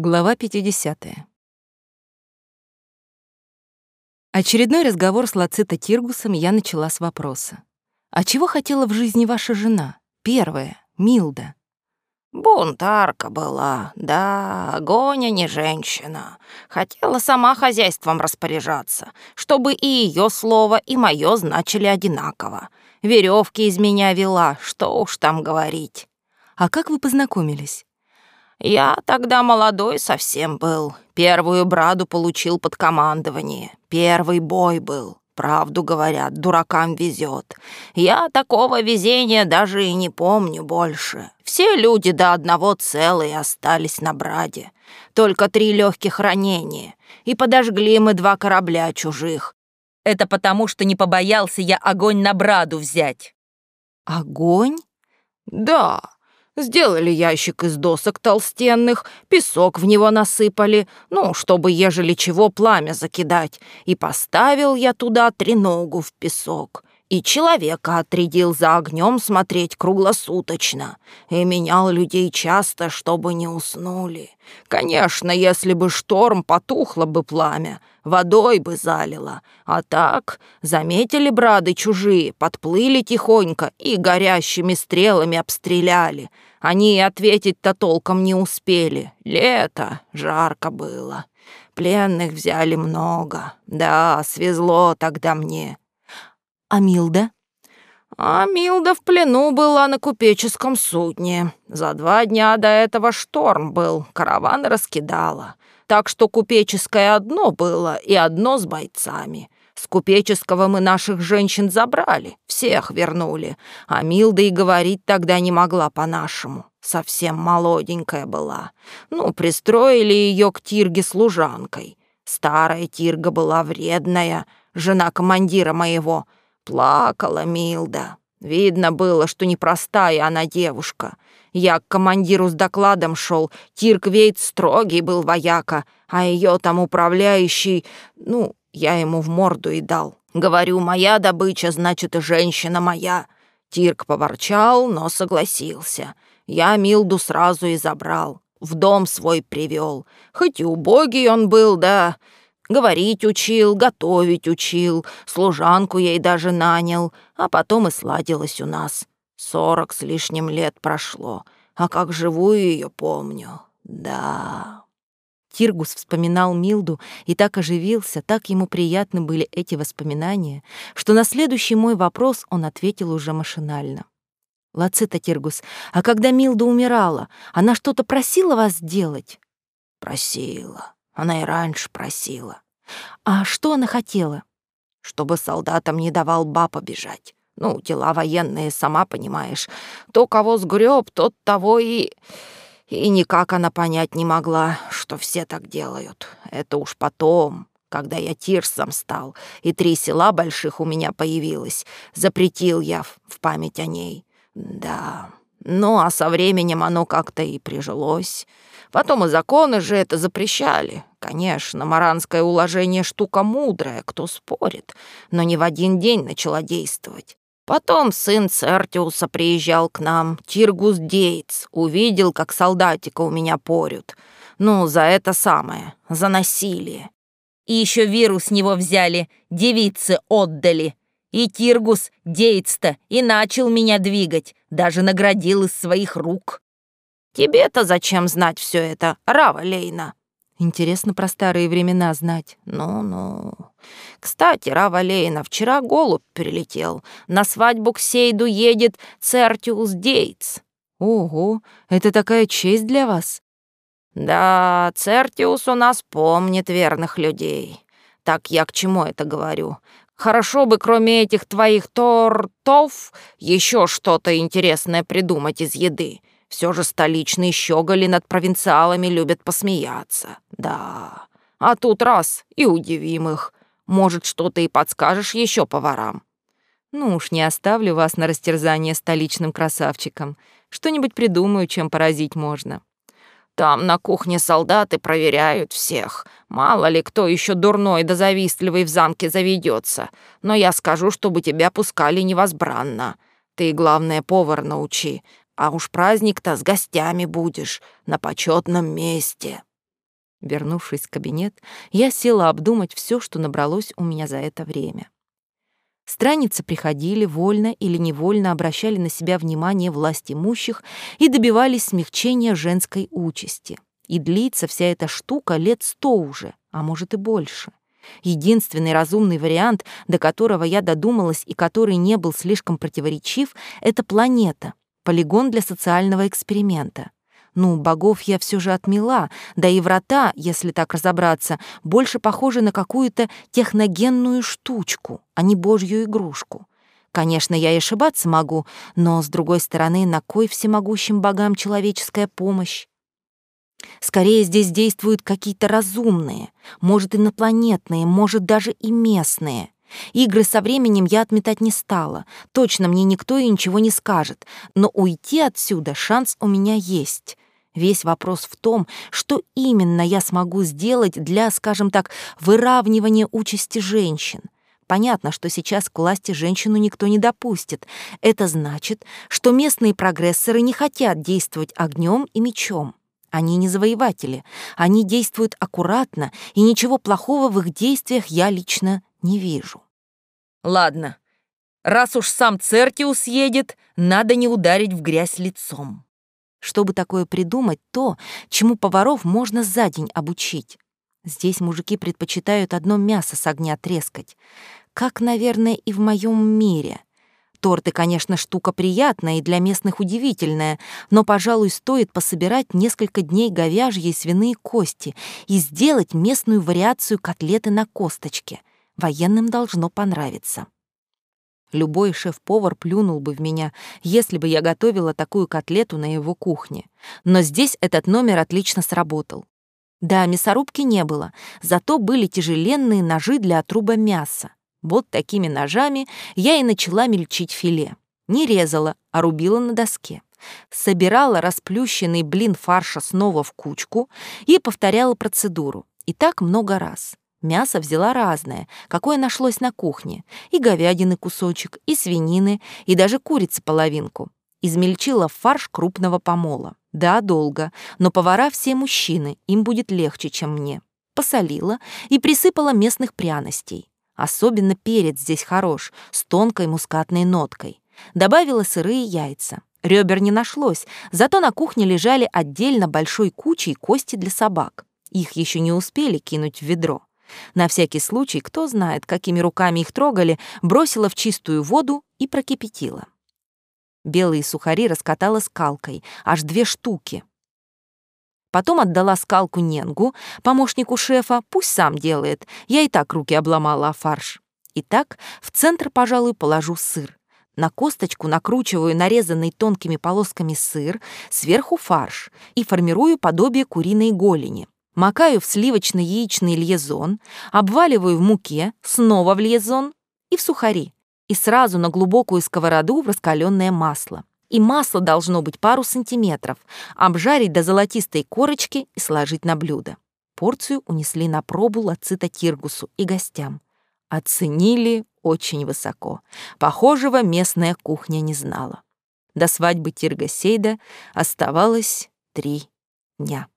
Глава 50. Очередной разговор с Лацита Тиргусом я начала с вопроса. «А чего хотела в жизни ваша жена? Первая, Милда?» «Бунтарка была, да, огонь, а не женщина. Хотела сама хозяйством распоряжаться, чтобы и ее слово, и мое значили одинаково. Веревки из меня вела, что уж там говорить». «А как вы познакомились?» Я тогда молодой совсем был. Первую браду получил под командование. Первый бой был. Правду говорят, дуракам везет. Я такого везения даже и не помню больше. Все люди до одного целые остались на браде. Только три легких ранения. И подожгли мы два корабля чужих. Это потому, что не побоялся я огонь на браду взять. Огонь? Да. Сделали ящик из досок толстенных, песок в него насыпали, ну, чтобы, ежели чего, пламя закидать, и поставил я туда треногу в песок. И человека отрядил за огнем смотреть круглосуточно. И менял людей часто, чтобы не уснули. Конечно, если бы шторм, потухло бы пламя, водой бы залило. А так, заметили брады чужие, подплыли тихонько и горящими стрелами обстреляли. Они ответить-то толком не успели. Лето, жарко было. Пленных взяли много. Да, свезло тогда мне. А Милда? А Милда в плену была на купеческом судне. За два дня до этого шторм был, караван раскидала. Так что купеческое одно было и одно с бойцами. С купеческого мы наших женщин забрали, всех вернули. А Милда и говорить тогда не могла по-нашему. Совсем молоденькая была. Ну, пристроили ее к Тирге служанкой. Старая Тирга была вредная, жена командира моего — Плакала Милда. Видно было, что непростая она девушка. Я к командиру с докладом шел. Тирк Вейт строгий был вояка, а ее там управляющий... Ну, я ему в морду и дал. Говорю, моя добыча, значит, и женщина моя. Тирк поворчал, но согласился. Я Милду сразу и забрал. В дом свой привел. Хоть и убогий он был, да... Говорить учил, готовить учил, служанку ей даже нанял, а потом и сладилась у нас. Сорок с лишним лет прошло, а как живую ее помню. Да. Тиргус вспоминал Милду и так оживился, так ему приятны были эти воспоминания, что на следующий мой вопрос он ответил уже машинально. «Лацита, Тиргус, а когда Милда умирала, она что-то просила вас сделать?» «Просила. Она и раньше просила. А что она хотела? Чтобы солдатам не давал баба бежать. Ну, дела военные, сама понимаешь. То, кого сгреб, тот того и... И никак она понять не могла, что все так делают. Это уж потом, когда я тирсом стал, и три села больших у меня появилось, запретил я в память о ней. Да, ну а со временем оно как-то и прижилось. Потом и законы же это запрещали. Конечно, маранское уложение штука мудрая, кто спорит, но не в один день начала действовать. Потом сын Цертиуса приезжал к нам, Тиргус Дейтс, увидел, как солдатика у меня порют. Ну, за это самое, за насилие. И еще вирус с него взяли, девицы отдали. И Тиргус Дейтс-то и начал меня двигать, даже наградил из своих рук. Тебе-то зачем знать все это, Рава Лейна?» Интересно про старые времена знать. Ну-ну. Кстати, Рава Лейна, вчера голубь прилетел. На свадьбу к Сейду едет Цертиус Дейтс. Ого, это такая честь для вас. Да, Цертиус у нас помнит верных людей. Так я к чему это говорю? Хорошо бы, кроме этих твоих тортов, еще что-то интересное придумать из еды. Все же столичные щеголи над провинциалами любят посмеяться. Да, а тут раз и удивим их. Может, что-то и подскажешь еще поварам. Ну уж не оставлю вас на растерзание столичным красавчикам. Что-нибудь придумаю, чем поразить можно. Там на кухне солдаты проверяют всех. Мало ли кто еще дурной да завистливый в замке заведется. Но я скажу, чтобы тебя пускали невозбранно. Ты, главное, повар научи. А уж праздник-то с гостями будешь, на почетном месте». Вернувшись в кабинет, я села обдумать все, что набралось у меня за это время. Страницы приходили, вольно или невольно обращали на себя внимание власть имущих и добивались смягчения женской участи. И длится вся эта штука лет сто уже, а может и больше. Единственный разумный вариант, до которого я додумалась и который не был слишком противоречив, это планета, полигон для социального эксперимента. Ну, богов я все же отмела, да и врата, если так разобраться, больше похожи на какую-то техногенную штучку, а не божью игрушку. Конечно, я и ошибаться могу, но, с другой стороны, на кой всемогущим богам человеческая помощь? Скорее, здесь действуют какие-то разумные, может, инопланетные, может, даже и местные. Игры со временем я отметать не стала. Точно мне никто и ничего не скажет. Но уйти отсюда шанс у меня есть. Весь вопрос в том, что именно я смогу сделать для, скажем так, выравнивания участи женщин. Понятно, что сейчас к власти женщину никто не допустит. Это значит, что местные прогрессоры не хотят действовать огнем и мечом. Они не завоеватели, они действуют аккуратно, и ничего плохого в их действиях я лично не вижу. Ладно, раз уж сам Цертиус едет, надо не ударить в грязь лицом. Чтобы такое придумать, то, чему поваров можно за день обучить. Здесь мужики предпочитают одно мясо с огня трескать. Как, наверное, и в моем мире. Торты, конечно, штука приятная и для местных удивительная, но, пожалуй, стоит пособирать несколько дней говяжьи и свиные кости и сделать местную вариацию котлеты на косточке. Военным должно понравиться. Любой шеф-повар плюнул бы в меня, если бы я готовила такую котлету на его кухне. Но здесь этот номер отлично сработал. Да, мясорубки не было, зато были тяжеленные ножи для отруба мяса. Вот такими ножами я и начала мельчить филе. Не резала, а рубила на доске. Собирала расплющенный блин фарша снова в кучку и повторяла процедуру. И так много раз. Мясо взяла разное, какое нашлось на кухне. И говядины кусочек, и свинины, и даже курицы половинку. Измельчила фарш крупного помола. Да, долго, но повара все мужчины, им будет легче, чем мне. Посолила и присыпала местных пряностей. Особенно перец здесь хорош, с тонкой мускатной ноткой. Добавила сырые яйца. Ребер не нашлось, зато на кухне лежали отдельно большой кучей кости для собак. Их еще не успели кинуть в ведро. На всякий случай, кто знает, какими руками их трогали, бросила в чистую воду и прокипятила. Белые сухари раскатала скалкой, аж две штуки. Потом отдала скалку Ненгу, помощнику шефа, пусть сам делает, я и так руки обломала о фарш. Итак, в центр, пожалуй, положу сыр. На косточку накручиваю нарезанный тонкими полосками сыр, сверху фарш и формирую подобие куриной голени макаю в сливочный яичный льезон, обваливаю в муке, снова в льезон и в сухари, и сразу на глубокую сковороду в раскаленное масло. И масло должно быть пару сантиметров, обжарить до золотистой корочки и сложить на блюдо. Порцию унесли на пробу Лацита Тиргусу и гостям. Оценили очень высоко. Похожего местная кухня не знала. До свадьбы Тиргасейда оставалось три дня.